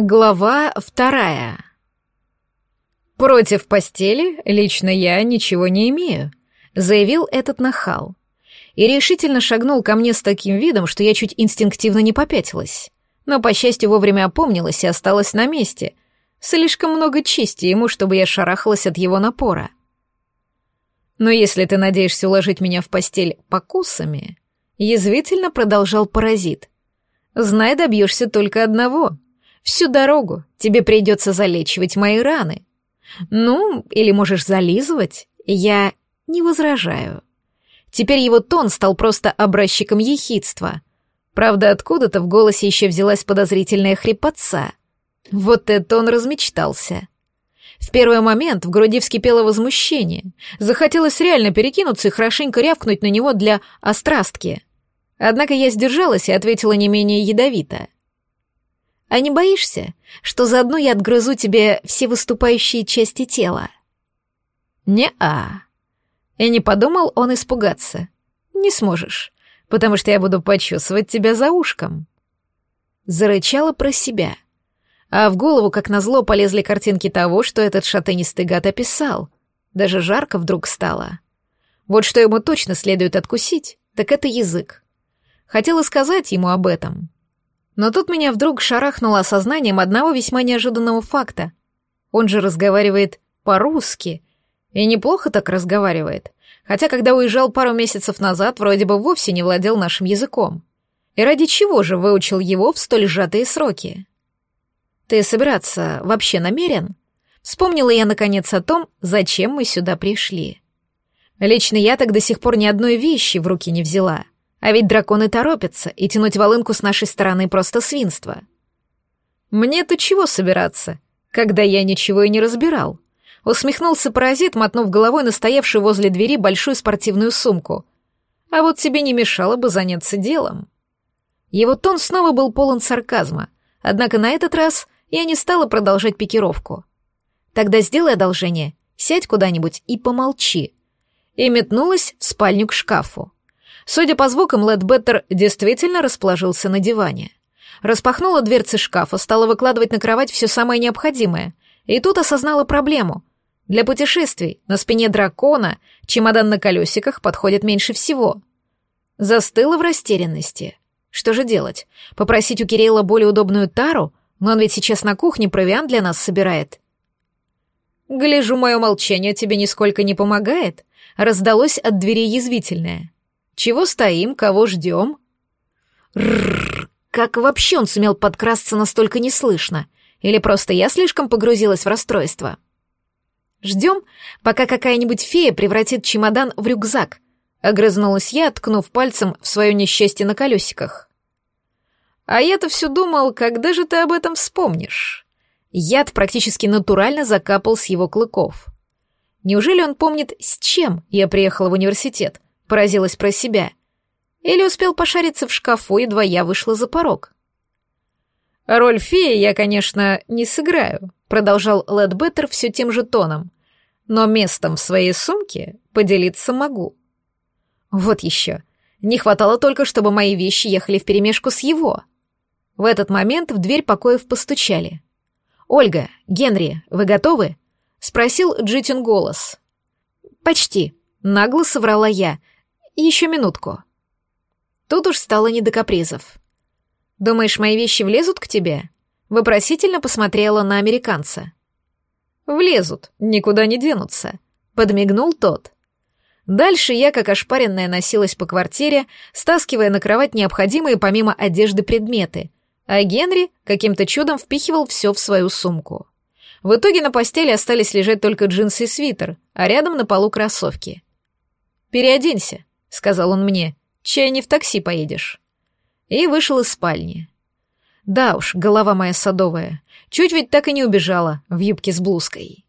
Глава вторая. «Против постели лично я ничего не имею», — заявил этот нахал. И решительно шагнул ко мне с таким видом, что я чуть инстинктивно не попятилась. Но, по счастью, вовремя опомнилась и осталась на месте. Слишком много чести ему, чтобы я шарахалась от его напора. «Но если ты надеешься уложить меня в постель покусами», — язвительно продолжал паразит, — «знай, добьешься только одного — Всю дорогу тебе придется залечивать мои раны. Ну, или можешь зализывать, я не возражаю. Теперь его тон стал просто образчиком ехидства. Правда, откуда-то в голосе еще взялась подозрительная хрипотца. Вот это он размечтался. В первый момент в груди вскипело возмущение. Захотелось реально перекинуться и хорошенько рявкнуть на него для острастки. Однако я сдержалась и ответила не менее ядовито. А не боишься, что заодно я отгрызу тебе все выступающие части тела? Не-а. И не подумал он испугаться. Не сможешь, потому что я буду почесывать тебя за ушком. Зарычала про себя. А в голову, как назло, полезли картинки того, что этот шатенистый гад описал. Даже жарко вдруг стало. Вот что ему точно следует откусить, так это язык. Хотела сказать ему об этом, но тут меня вдруг шарахнуло осознанием одного весьма неожиданного факта. Он же разговаривает по-русски. И неплохо так разговаривает. Хотя, когда уезжал пару месяцев назад, вроде бы вовсе не владел нашим языком. И ради чего же выучил его в столь сжатые сроки? Ты собираться вообще намерен? Вспомнила я, наконец, о том, зачем мы сюда пришли. Лично я так до сих пор ни одной вещи в руки не взяла — а ведь драконы торопятся, и тянуть волынку с нашей стороны просто свинство. Мне-то чего собираться, когда я ничего и не разбирал? Усмехнулся паразит, мотнув головой на стоявшую возле двери большую спортивную сумку. А вот тебе не мешало бы заняться делом. Его тон снова был полон сарказма, однако на этот раз я не стала продолжать пикировку. Тогда сделай одолжение, сядь куда-нибудь и помолчи. И метнулась в спальню к шкафу. Судя по звукам, Лэдбеттер действительно расположился на диване. Распахнула дверцы шкафа, стала выкладывать на кровать все самое необходимое. И тут осознала проблему. Для путешествий на спине дракона чемодан на колесиках подходит меньше всего. Застыла в растерянности. Что же делать? Попросить у Кирилла более удобную тару? Но он ведь сейчас на кухне провиант для нас собирает. «Гляжу, мое молчание тебе нисколько не помогает», раздалось от двери язвительное. Чего стоим, кого ждем? Рррр, как вообще он сумел подкрасться настолько неслышно? Или просто я слишком погрузилась в расстройство? Ждем, пока какая-нибудь фея превратит чемодан в рюкзак. Огрызнулась я, ткнув пальцем в свое несчастье на колесиках. А я-то все думал, когда же ты об этом вспомнишь? Яд практически натурально закапал с его клыков. Неужели он помнит, с чем я приехала в университет? Поразилась про себя. Или успел пошариться в шкафу, едва я вышла за порог. «Роль феи я, конечно, не сыграю», — продолжал Лэдбеттер все тем же тоном, «но местом в своей сумке поделиться могу». Вот еще. Не хватало только, чтобы мои вещи ехали вперемешку с его. В этот момент в дверь покоев постучали. «Ольга, Генри, вы готовы?» — спросил Джитин голос. «Почти», — нагло соврала я, еще минутку. Тут уж стало не до капризов. «Думаешь, мои вещи влезут к тебе?» Вопросительно посмотрела на американца. «Влезут, никуда не денутся», — подмигнул тот. Дальше я, как ошпаренная, носилась по квартире, стаскивая на кровать необходимые помимо одежды предметы, а Генри каким-то чудом впихивал все в свою сумку. В итоге на постели остались лежать только джинсы и свитер, а рядом на полу кроссовки. «Переоденься», — сказал он мне, — «чай не в такси поедешь». И вышел из спальни. Да уж, голова моя садовая, чуть ведь так и не убежала в юбке с блузкой.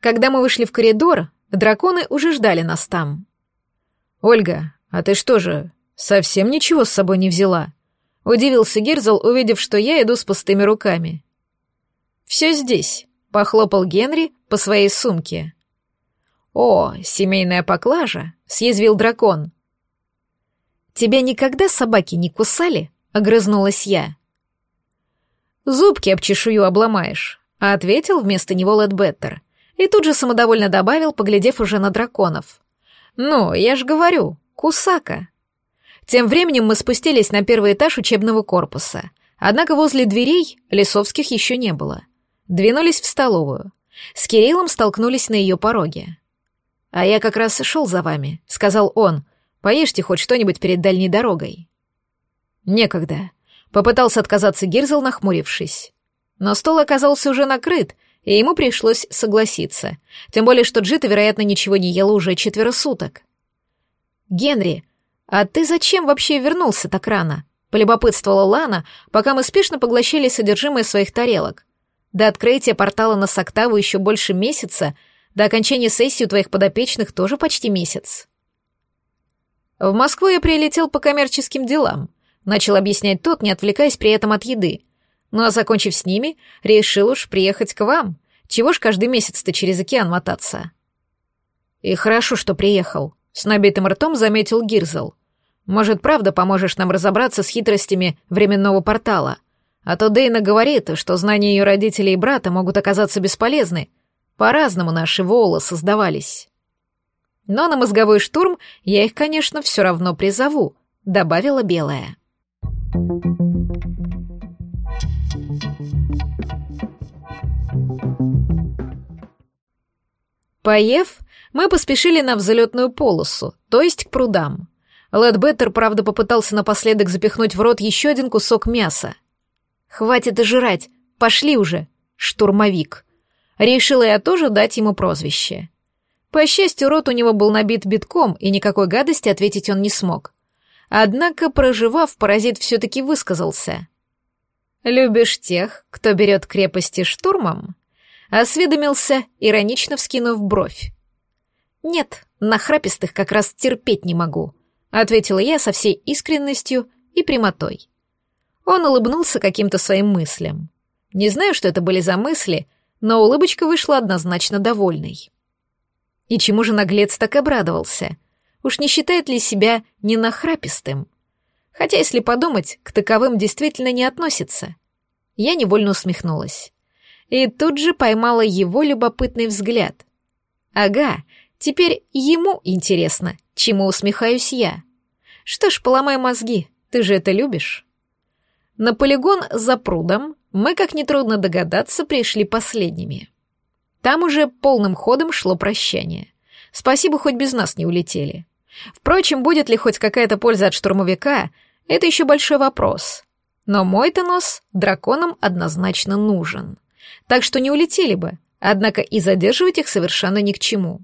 Когда мы вышли в коридор, драконы уже ждали нас там. «Ольга, а ты что же, совсем ничего с собой не взяла?» Удивился Герзл, увидев, что я иду с пустыми руками. «Все здесь», — похлопал Генри по своей сумке. «О, семейная поклажа», — съязвил дракон. «Тебя никогда собаки не кусали?» — огрызнулась я. «Зубки об чешую обломаешь», — ответил вместо него Лэдбеттер. И тут же самодовольно добавил, поглядев уже на драконов. «Ну, я ж говорю, кусака». Тем временем мы спустились на первый этаж учебного корпуса. Однако возле дверей Лесовских еще не было. Двинулись в столовую. С Кириллом столкнулись на ее пороге. «А я как раз шел за вами», — сказал он. «Поешьте хоть что-нибудь перед дальней дорогой». «Некогда», — попытался отказаться Гирзел, нахмурившись. Но стол оказался уже накрыт, и ему пришлось согласиться. Тем более, что Джита, вероятно, ничего не ела уже четверо суток. «Генри, а ты зачем вообще вернулся так рано?» — полюбопытствовала Лана, пока мы спешно поглощали содержимое своих тарелок. До открытия портала на Соктаву еще больше месяца, до окончания сессии у твоих подопечных тоже почти месяц. В Москву я прилетел по коммерческим делам, начал объяснять тот, не отвлекаясь при этом от еды. Ну а закончив с ними, решил уж приехать к вам. Чего ж каждый месяц-то через океан мотаться? И хорошо, что приехал, с набитым ртом заметил Гирзел. Может, правда поможешь нам разобраться с хитростями временного портала — а то Дейна говорит, что знания ее родителей и брата могут оказаться бесполезны. По-разному наши волы создавались. Но на мозговой штурм я их, конечно, все равно призову, добавила Белая. Поев, мы поспешили на взлетную полосу, то есть к прудам. Лэдбеттер, правда, попытался напоследок запихнуть в рот еще один кусок мяса — «Хватит и жрать! Пошли уже!» «Штурмовик!» Решила я тоже дать ему прозвище. По счастью, рот у него был набит битком, и никакой гадости ответить он не смог. Однако, проживав, паразит все-таки высказался. «Любишь тех, кто берет крепости штурмом?» Осведомился, иронично вскинув бровь. «Нет, нахрапистых как раз терпеть не могу», — ответила я со всей искренностью и прямотой. Он улыбнулся каким-то своим мыслям. Не знаю, что это были за мысли, но улыбочка вышла однозначно довольной. И чему же наглец так обрадовался? Уж не считает ли себя ненахрапистым? Хотя, если подумать, к таковым действительно не относится. Я невольно усмехнулась. И тут же поймала его любопытный взгляд. Ага, теперь ему интересно, чему усмехаюсь я. Что ж, поломай мозги, ты же это любишь. На полигон за прудом мы, как нетрудно догадаться, пришли последними. Там уже полным ходом шло прощание. Спасибо, хоть без нас не улетели. Впрочем, будет ли хоть какая-то польза от штурмовика, это еще большой вопрос. Но мой-то нос драконам однозначно нужен. Так что не улетели бы, однако и задерживать их совершенно ни к чему.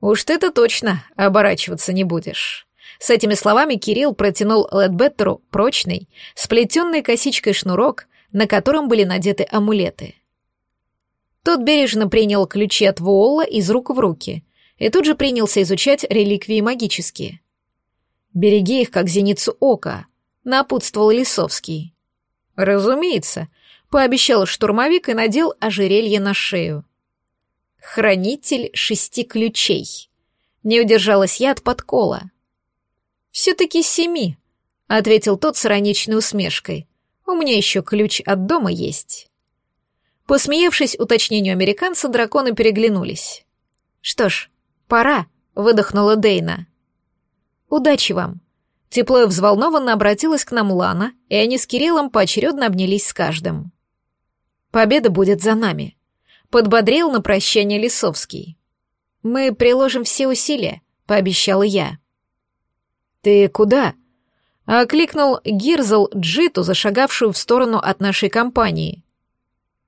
Уж ты-то точно оборачиваться не будешь. С этими словами Кирилл протянул Ледбеттеру прочный, сплетенный косичкой шнурок, на котором были надеты амулеты. Тот бережно принял ключи от Вуолла из рук в руки и тут же принялся изучать реликвии магические. «Береги их, как зеницу ока», — напутствовал Лисовский. «Разумеется», — пообещал штурмовик и надел ожерелье на шею. «Хранитель шести ключей». Не удержалась я от подкола. «Все-таки семи», — ответил тот с ироничной усмешкой. «У меня еще ключ от дома есть». Посмеявшись уточнению американца, драконы переглянулись. «Что ж, пора», — выдохнула Дейна. «Удачи вам». Тепло и взволнованно обратилась к нам Лана, и они с Кириллом поочередно обнялись с каждым. «Победа будет за нами», — подбодрил на прощание Лисовский. «Мы приложим все усилия», — пообещала я. «Ты куда?» — окликнул Гирзл Джиту, зашагавшую в сторону от нашей компании.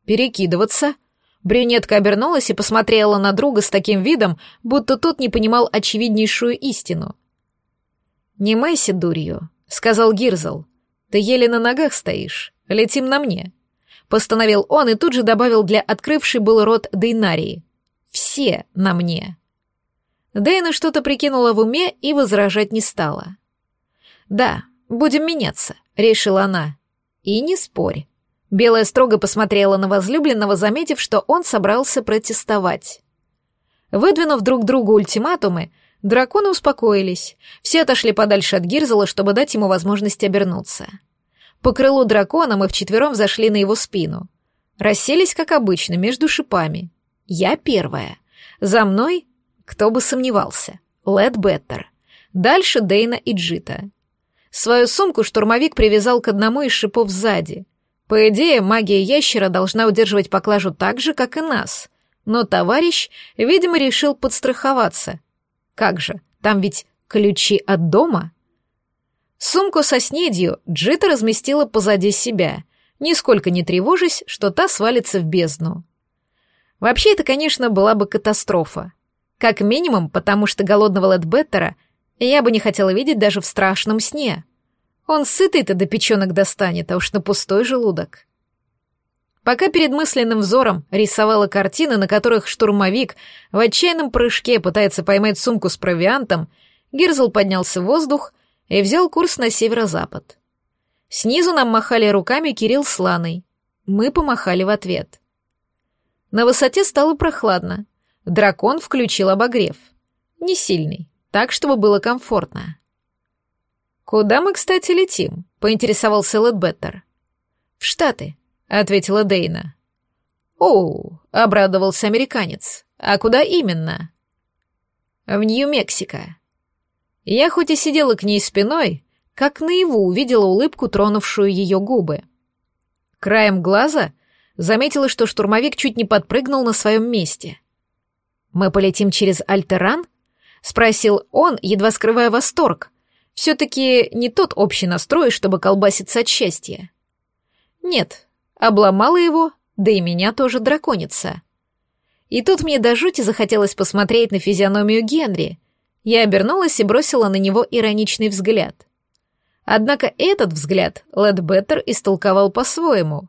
«Перекидываться?» Брюнетка обернулась и посмотрела на друга с таким видом, будто тот не понимал очевиднейшую истину. «Не майся дурью», — сказал Гирзл. «Ты еле на ногах стоишь. Летим на мне». Постановил он и тут же добавил для открывшей был рот Дейнарии. «Все на мне». Дэйна что-то прикинула в уме и возражать не стала. «Да, будем меняться», — решила она. «И не спорь». Белая строго посмотрела на возлюбленного, заметив, что он собрался протестовать. Выдвинув друг другу ультиматумы, Драконы успокоились. Все отошли подальше от Гирзела, чтобы дать ему возможность обернуться. По крылу дракона мы вчетвером зашли на его спину. Расселись, как обычно, между шипами. Я первая. За мной, кто бы сомневался, Лед Беттер. Дальше Дейна и Джита. Свою сумку штурмовик привязал к одному из шипов сзади. По идее, магия ящера должна удерживать поклажу так же, как и нас. Но товарищ, видимо, решил подстраховаться. Как же, там ведь ключи от дома? Сумку со снедью Джита разместила позади себя, нисколько не тревожась, что та свалится в бездну. Вообще, это, конечно, была бы катастрофа. Как минимум, потому что голодного Ледбеттера я бы не хотела видеть даже в страшном сне. Он сытый-то до печенок достанет, а уж на пустой желудок. Пока перед мысленным взором рисовала картины, на которых штурмовик в отчаянном прыжке пытается поймать сумку с провиантом, Гирзл поднялся в воздух и взял курс на северо-запад. Снизу нам махали руками Кирилл с Ланой. Мы помахали в ответ. На высоте стало прохладно. Дракон включил обогрев. Не сильный, так, чтобы было комфортно. «Куда мы, кстати, летим?» — поинтересовался Лэдбеттер. «В Штаты», — ответила Дейна. «Оу», — обрадовался американец. «А куда именно?» «В Нью-Мексико». Я хоть и сидела к ней спиной, как наяву увидела улыбку, тронувшую ее губы. Краем глаза заметила, что штурмовик чуть не подпрыгнул на своем месте. «Мы полетим через Альтеран?» — спросил он, едва скрывая восторг. Все-таки не тот общий настрой, чтобы колбаситься от счастья. Нет, обломала его, да и меня тоже драконица. И тут мне до жути захотелось посмотреть на физиономию Генри. Я обернулась и бросила на него ироничный взгляд. Однако этот взгляд Лэдбеттер истолковал по-своему.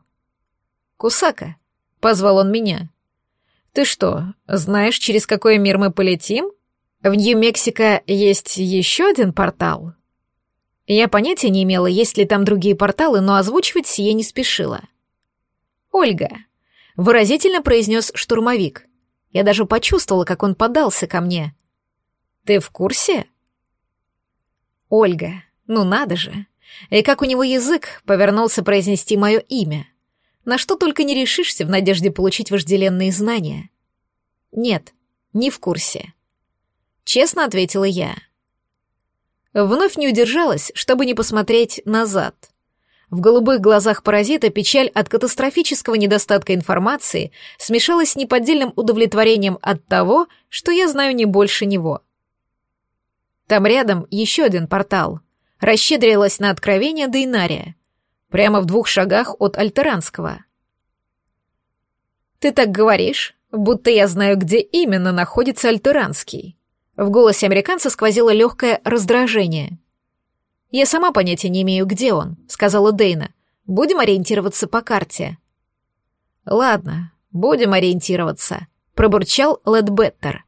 «Кусака», — позвал он меня. «Ты что, знаешь, через какой мир мы полетим?» В Нью-Мексико есть еще один портал?» Я понятия не имела, есть ли там другие порталы, но озвучивать сие не спешила. «Ольга», — выразительно произнес штурмовик. Я даже почувствовала, как он подался ко мне. «Ты в курсе?» «Ольга, ну надо же!» И как у него язык повернулся произнести мое имя. На что только не решишься в надежде получить вожделенные знания. Нет, не в курсе. Честно ответила я. Вновь не удержалась, чтобы не посмотреть назад. В голубых глазах паразита печаль от катастрофического недостатка информации смешалась с неподдельным удовлетворением от того, что я знаю не больше него. Там рядом еще один портал. Расщедрилась на откровение Дейнария. Прямо в двух шагах от Альтеранского. «Ты так говоришь, будто я знаю, где именно находится Альтеранский», в голосе американца сквозило легкое раздражение. «Я сама понятия не имею, где он», — сказала Дейна. «Будем ориентироваться по карте». «Ладно, будем ориентироваться», — пробурчал Ледбеттер.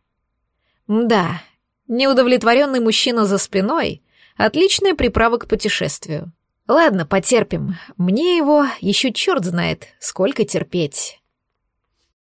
«Да, неудовлетворенный мужчина за спиной — отличная приправа к путешествию. Ладно, потерпим. Мне его еще черт знает, сколько терпеть».